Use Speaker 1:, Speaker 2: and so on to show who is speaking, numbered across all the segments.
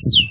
Speaker 1: you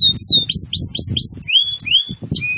Speaker 1: なるほど。